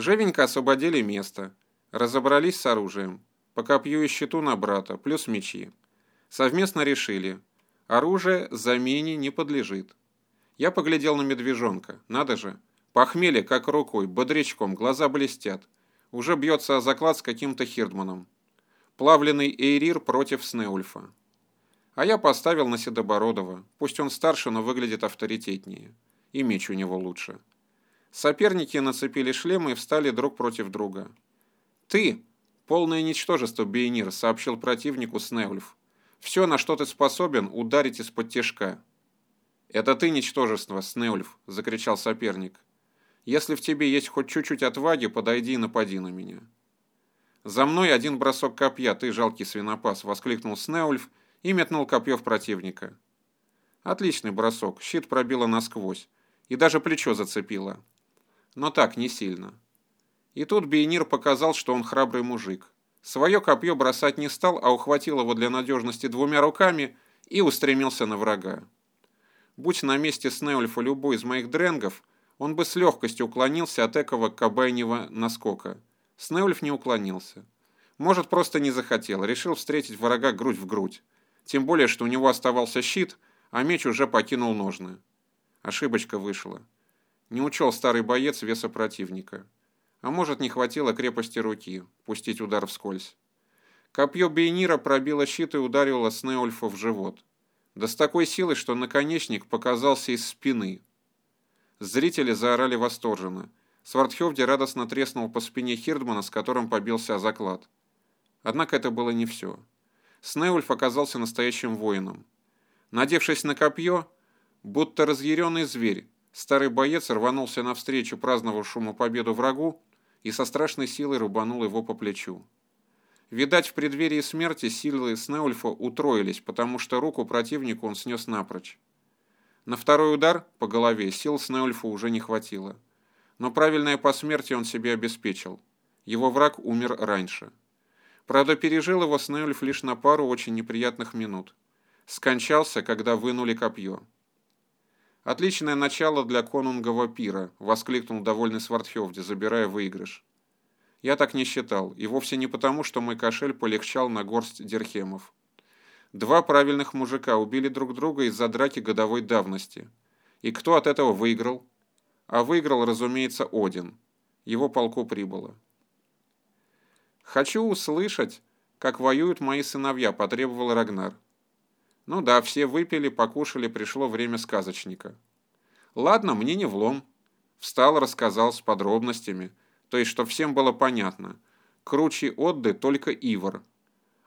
Живенько освободили место, разобрались с оружием, по копью и щиту на брата, плюс мечи. Совместно решили, оружие замене не подлежит. Я поглядел на медвежонка, надо же, похмелье как рукой, бодрячком, глаза блестят. Уже бьется о заклад с каким-то Хирдманом. Плавленный Эйрир против Снеульфа. А я поставил на Седобородова. Пусть он старше, но выглядит авторитетнее. И меч у него лучше. Соперники нацепили шлемы и встали друг против друга. «Ты, полное ничтожество, Бейнир», — сообщил противнику Снеульф. «Все, на что ты способен, ударить из-под тяжка». «Это ты, ничтожество, Снеульф», — закричал соперник. «Если в тебе есть хоть чуть-чуть отваги, подойди и напади на меня». «За мной один бросок копья, ты жалкий свинопас», — воскликнул Снеульф и метнул копье в противника. Отличный бросок, щит пробило насквозь, и даже плечо зацепило. Но так, не сильно. И тут Бейнир показал, что он храбрый мужик. Свое копье бросать не стал, а ухватил его для надежности двумя руками и устремился на врага. Будь на месте Снеульфа любой из моих дренгов, он бы с легкостью уклонился от экого кабайнего наскока. Снеульф не уклонился. Может, просто не захотел, решил встретить врага грудь в грудь. Тем более, что у него оставался щит, а меч уже покинул ножны. Ошибочка вышла. Не учел старый боец веса противника. А может, не хватило крепости руки, пустить удар вскользь. Копье Бейнира пробило щит и ударило Снеульфа в живот. Да с такой силой, что наконечник показался из спины. Зрители заорали восторженно. Свардхевди радостно треснул по спине Хирдмана, с которым побился о заклад. Однако это было не все. Снеульф оказался настоящим воином. Надевшись на копье, будто разъяренный зверь, старый боец рванулся навстречу праздновавшему победу врагу и со страшной силой рубанул его по плечу. Видать, в преддверии смерти силы Снеульфа утроились, потому что руку противнику он снес напрочь. На второй удар по голове сил Снеульфа уже не хватило. Но правильное посмертие он себе обеспечил. Его враг умер раньше. Правда, пережил его Снейльф лишь на пару очень неприятных минут. Скончался, когда вынули копье. «Отличное начало для конунгового пира», — воскликнул довольный Свардхевди, забирая выигрыш. Я так не считал, и вовсе не потому, что мой кошель полегчал на горсть дирхемов. Два правильных мужика убили друг друга из-за драки годовой давности. И кто от этого выиграл? А выиграл, разумеется, Один. Его полку прибыло. «Хочу услышать, как воюют мои сыновья», – потребовал Рагнар. Ну да, все выпили, покушали, пришло время сказочника. Ладно, мне не влом. Встал, рассказал с подробностями, то есть, что всем было понятно. Круче Отды только Ивар,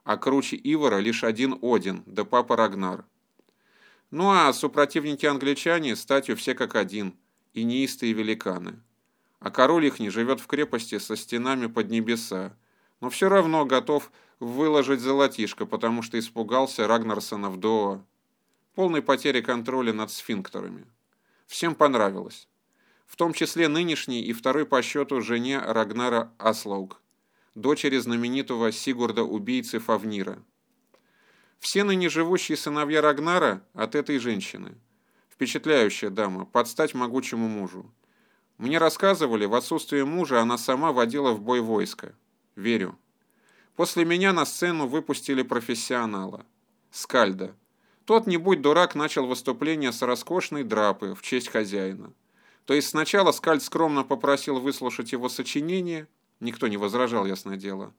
а круче Ивара лишь один Один, да папа Рагнар. Ну а супротивники англичане статью все как один, и неистые великаны. А король их не живет в крепости со стенами под небеса, но все равно готов выложить золотишко, потому что испугался Рагнарсона в Доа. Полной потери контроля над сфинктерами. Всем понравилось. В том числе нынешней и второй по счету жене Рагнара Аслауг, дочери знаменитого Сигурда-убийцы Фавнира. Все ныне живущие сыновья Рагнара от этой женщины. Впечатляющая дама, под стать могучему мужу. Мне рассказывали, в отсутствие мужа она сама водила в бой войско. Верю. После меня на сцену выпустили профессионала. Скальда. Тот, не будь дурак, начал выступление с роскошной драпы в честь хозяина. То есть сначала Скальд скромно попросил выслушать его сочинение, никто не возражал, ясное дело,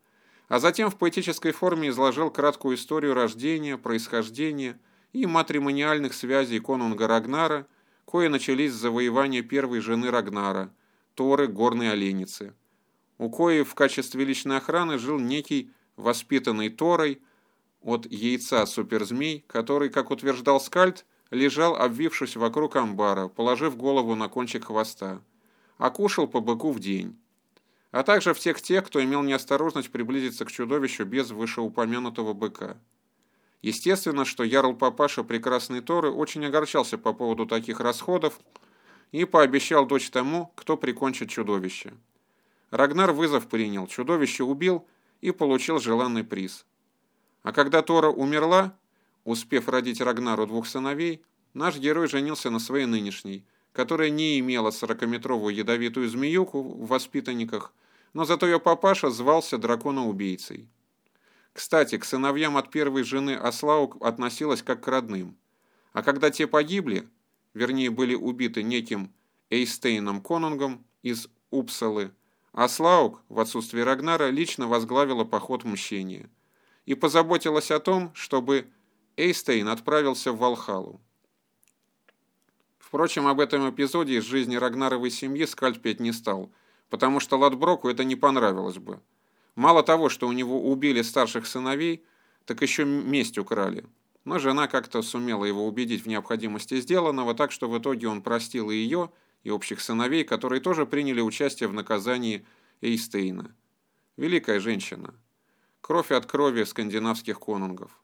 а затем в поэтической форме изложил краткую историю рождения, происхождения и матримониальных связей конунга Рагнара, кое начались с завоевания первой жены Рагнара, Торы Горной Оленицы у кои в качестве личной охраны жил некий воспитанный Торой от яйца суперзмей, который, как утверждал Скальд, лежал, обвившись вокруг амбара, положив голову на кончик хвоста, а кушал по быку в день. А также всех тех, кто имел неосторожность приблизиться к чудовищу без вышеупомянутого быка. Естественно, что Ярл Папаша Прекрасной Торы очень огорчался по поводу таких расходов и пообещал дочь тому, кто прикончит чудовище. Рагнар вызов принял, чудовище убил и получил желанный приз. А когда Тора умерла, успев родить Рагнару двух сыновей, наш герой женился на своей нынешней, которая не имела сорокаметровую ядовитую змеюку в воспитанниках, но зато ее папаша звался драконоубийцей. Кстати, к сыновьям от первой жены Аслаук относилась как к родным. А когда те погибли, вернее были убиты неким Эйстейном Конунгом из Упсалы, Аслаук, в отсутствие Рагнара, лично возглавила поход мщения и позаботилась о том, чтобы Эйстейн отправился в Валхалу. Впрочем, об этом эпизоде из жизни Рагнаровой семьи Скальд петь не стал, потому что Ладброку это не понравилось бы. Мало того, что у него убили старших сыновей, так еще месть украли. Но жена как-то сумела его убедить в необходимости сделанного, так что в итоге он простил и ее, и общих сыновей, которые тоже приняли участие в наказании Эйстейна. Великая женщина. Кровь от крови скандинавских конунгов.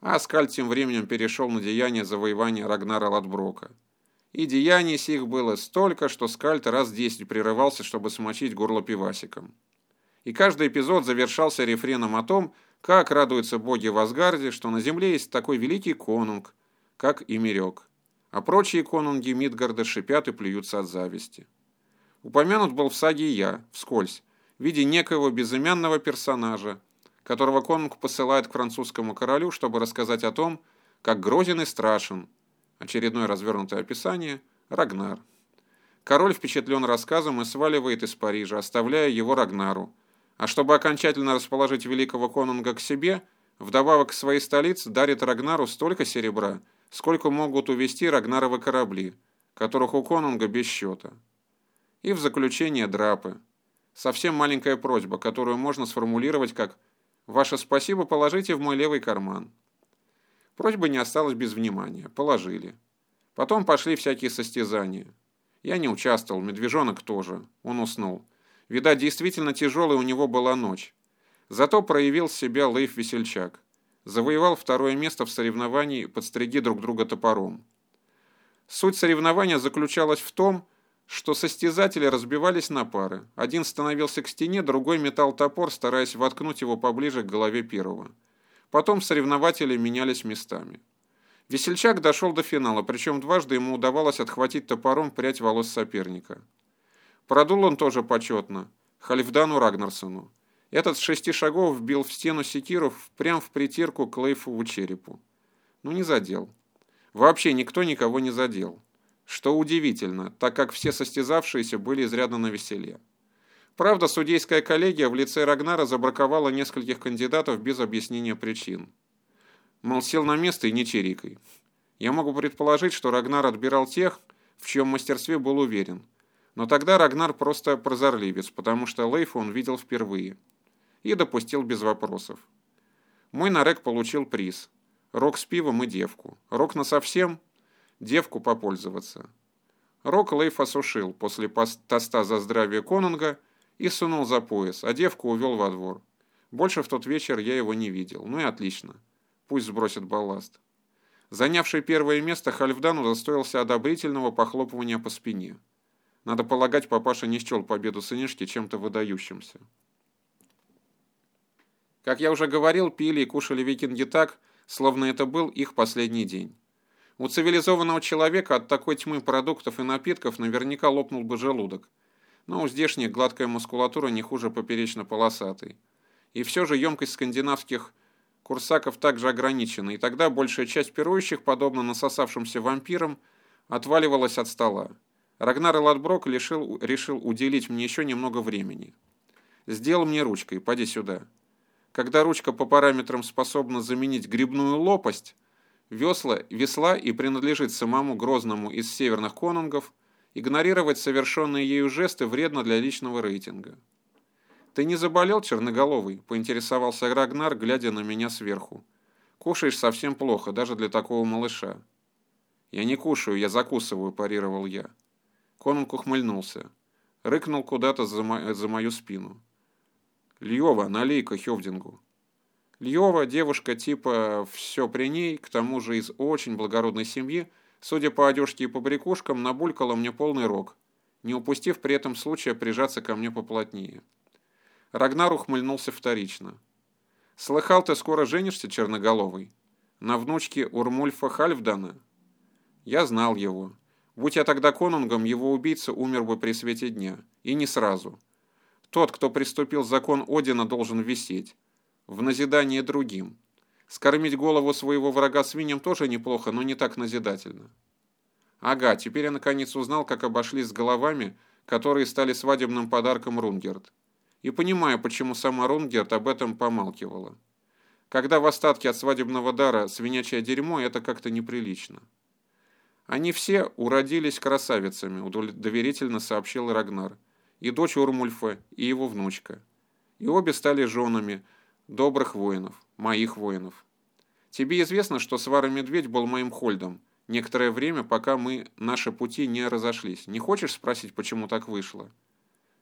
А Скальд тем временем перешел на деяние завоевания Рагнара Ладброка. И деяний сих было столько, что Скальд раз десять прерывался, чтобы смочить горло пивасиком. И каждый эпизод завершался рефреном о том, как радуются боги в Асгарде, что на земле есть такой великий конунг, как Имерек, а прочие конунги Мидгарда шипят и плюются от зависти. Упомянут был в саге я, вскользь, в виде некоего безымянного персонажа, которого конунг посылает к французскому королю, чтобы рассказать о том, как грозен и страшен. Очередное развернутое описание – Рагнар. Король впечатлен рассказом и сваливает из Парижа, оставляя его Рагнару, а чтобы окончательно расположить великого конунга к себе, вдобавок к своей столице дарит Рагнару столько серебра, сколько могут увести Рагнаровы корабли, которых у конунга без счета. И в заключение драпы. Совсем маленькая просьба, которую можно сформулировать как «Ваше спасибо положите в мой левый карман». Просьба не осталась без внимания. Положили. Потом пошли всякие состязания. Я не участвовал, медвежонок тоже. Он уснул. Видать, действительно тяжелой у него была ночь. Зато проявил себя Лейф Весельчак. Завоевал второе место в соревновании «Подстриги друг друга топором». Суть соревнования заключалась в том, что состязатели разбивались на пары. Один становился к стене, другой метал топор, стараясь воткнуть его поближе к голове первого. Потом соревнователи менялись местами. Весельчак дошел до финала, причем дважды ему удавалось отхватить топором прядь волос соперника. Продул он тоже почетно. Хальфдану Рагнарсону. Этот с шести шагов вбил в стену секиров прямо в притирку к Лейфову черепу. Ну не задел. Вообще никто никого не задел. Что удивительно, так как все состязавшиеся были изрядно на веселе. Правда, судейская коллегия в лице Рагнара забраковала нескольких кандидатов без объяснения причин. Мол, сел на место и не чирикай. Я могу предположить, что Рагнар отбирал тех, в чьем мастерстве был уверен – но тогда Рагнар просто прозорливец, потому что Лейфа он видел впервые. И допустил без вопросов. Мой нарек получил приз. Рок с пивом и девку. Рок на совсем, девку попользоваться. Рок Лейф осушил после тоста за здравие конунга и сунул за пояс, а девку увел во двор. Больше в тот вечер я его не видел. Ну и отлично. Пусть сбросит балласт. Занявший первое место Хальфдан удостоился одобрительного похлопывания по спине. Надо полагать, папаша не счел победу сынишки чем-то выдающимся. Как я уже говорил, пили и кушали викинги так, словно это был их последний день. У цивилизованного человека от такой тьмы продуктов и напитков наверняка лопнул бы желудок. Но у здешних гладкая мускулатура не хуже поперечно-полосатой. И все же емкость скандинавских курсаков также ограничена, и тогда большая часть пирующих, подобно насосавшимся вампирам, отваливалась от стола. Рагнар Ладброк решил, решил уделить мне еще немного времени. Сделал мне ручкой, поди сюда. Когда ручка по параметрам способна заменить грибную лопасть, весла, весла и принадлежит самому Грозному из северных конунгов, игнорировать совершенные ею жесты вредно для личного рейтинга. «Ты не заболел, черноголовый?» – поинтересовался Рагнар, глядя на меня сверху. «Кушаешь совсем плохо, даже для такого малыша». «Я не кушаю, я закусываю», – парировал я. Конунг ухмыльнулся. Рыкнул куда-то за, мо за мою спину. «Льева, налей-ка Хевдингу». Льева, девушка типа «все при ней», к тому же из очень благородной семьи, судя по одежке и побрякушкам, набулькала мне полный рог, не упустив при этом случая прижаться ко мне поплотнее. Рагнар ухмыльнулся вторично. «Слыхал, ты скоро женишься, черноголовый? На внучке Урмульфа Хальфдана?» Я знал его. Будь я тогда конунгом, его убийца умер бы при свете дня. И не сразу. Тот, кто приступил закон Одина, должен висеть. В назидание другим. Скормить голову своего врага свиньям тоже неплохо, но не так назидательно. Ага, теперь я наконец узнал, как обошлись с головами, которые стали свадебным подарком Рунгерт. И понимаю, почему сама Рунгерт об этом помалкивала. Когда в остатке от свадебного дара свинячье дерьмо, это как-то неприлично. Они все уродились красавицами, доверительно сообщил Рагнар. И дочь Урмульфа, и его внучка. И обе стали женами добрых воинов, моих воинов. Тебе известно, что Свара-медведь был моим хольдом, некоторое время, пока мы, наши пути не разошлись. Не хочешь спросить, почему так вышло?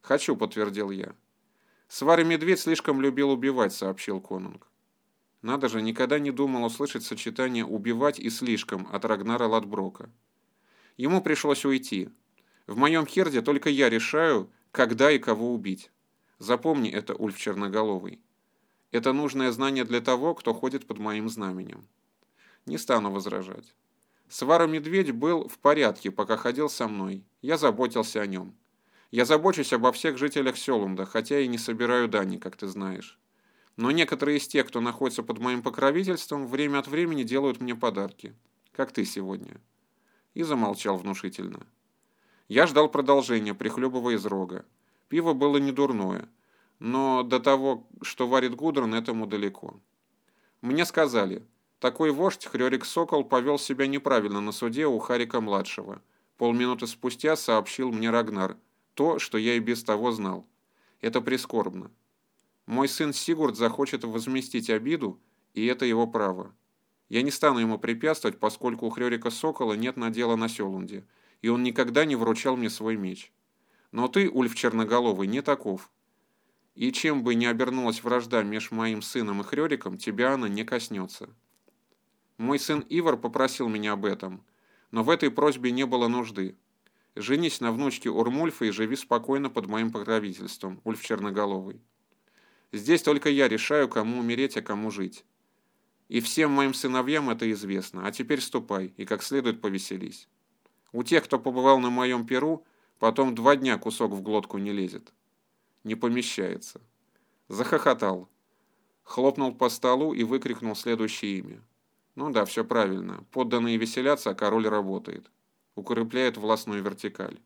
Хочу, подтвердил я. Свара-медведь слишком любил убивать, сообщил Конунг. Надо же, никогда не думал услышать сочетание «убивать» и «слишком» от Рагнара Ладброка. Ему пришлось уйти. В моем херде только я решаю, когда и кого убить. Запомни это, Ульф Черноголовый. Это нужное знание для того, кто ходит под моим знаменем. Не стану возражать. Свара-медведь был в порядке, пока ходил со мной. Я заботился о нем. Я забочусь обо всех жителях Селунда, хотя и не собираю дани, как ты знаешь. Но некоторые из тех, кто находится под моим покровительством, время от времени делают мне подарки. Как ты сегодня. И замолчал внушительно. Я ждал продолжения, прихлебывая из рога. Пиво было не дурное, но до того, что варит Гудрон, этому далеко. Мне сказали, такой вождь Хрёрик Сокол повел себя неправильно на суде у Харика-младшего. Полминуты спустя сообщил мне Рагнар то, что я и без того знал. Это прискорбно. Мой сын Сигурд захочет возместить обиду, и это его право. Я не стану ему препятствовать, поскольку у Хрёрика Сокола нет надела на Селунде, и он никогда не вручал мне свой меч. Но ты, Ульф Черноголовый, не таков. И чем бы ни обернулась вражда между моим сыном и Хрёриком, тебя она не коснется. Мой сын Ивар попросил меня об этом, но в этой просьбе не было нужды. Женись на внучке Урмульфа и живи спокойно под моим покровительством, Ульф Черноголовый. Здесь только я решаю, кому умереть, а кому жить. И всем моим сыновьям это известно. А теперь ступай и как следует повеселись. У тех, кто побывал на моем перу, потом два дня кусок в глотку не лезет. Не помещается. Захохотал. Хлопнул по столу и выкрикнул следующее имя. Ну да, все правильно. Подданные веселятся, а король работает. Укрепляет властную вертикаль.